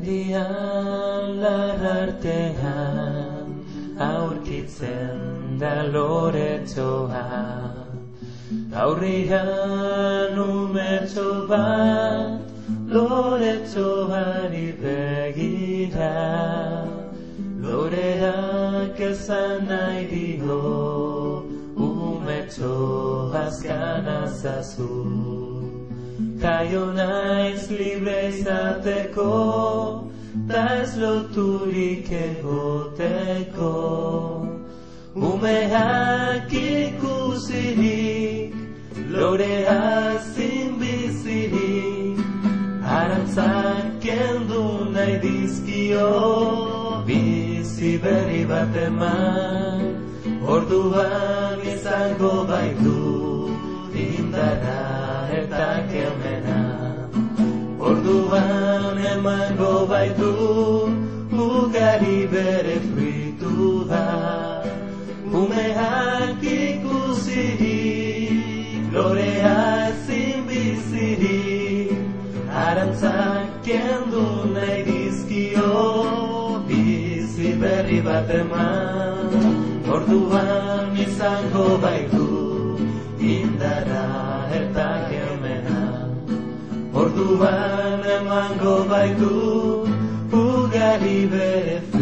Mendian larartean aurkitzen da loretoa Aurrian umetxo bat loretoari begira. Loreak esan nahi dio umetxo azkan azazu Kaio naiz libre izateko Ta ez loturik egoteko Umeak ikusirik Loreak zinbizirik Arantzak kendu nahi dizkio. Bizi berri bat eman Orduan izango baitu Indarra eta kemena Orduan emango baitu Ugari bere fritu da. Umeak ikusirik Lorea ezin bizirik. Arantzak kendu nahi dizkio Bizi berri bat eman. Orduan izango baitu Orduan emango baitu Ugari bere fritu da